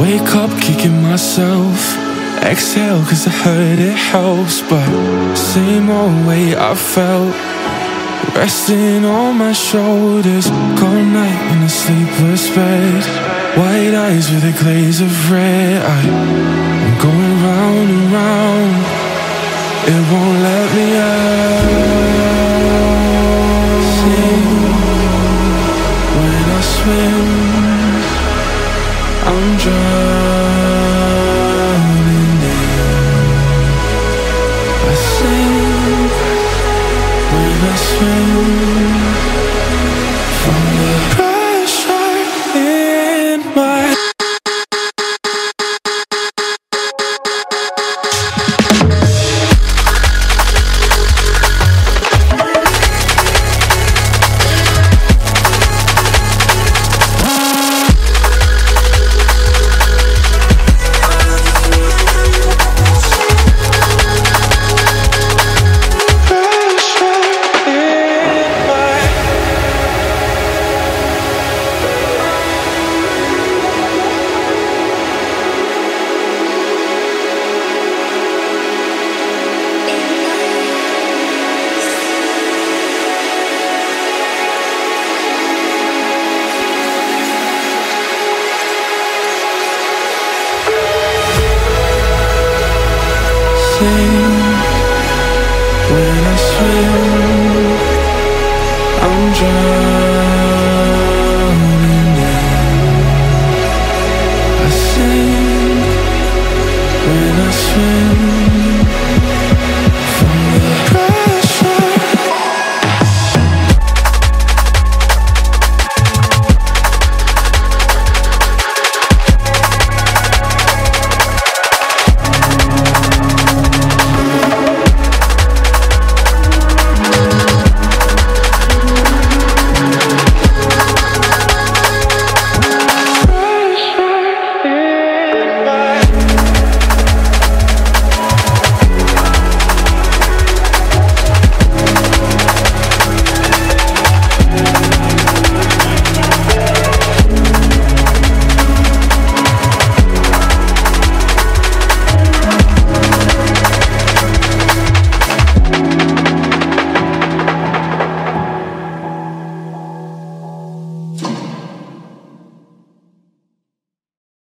Wake up kicking myself. Exhale cause I heard it helps. But same old way I felt. Resting on my shoulders. Cold night in a sleepless bed. White eyes with a glaze of red. I, I'm going round and round. It won't let me out. Sing when I swim. I'm drowning in. I when I swim when I swim. I'm drowning. I sing when I swim.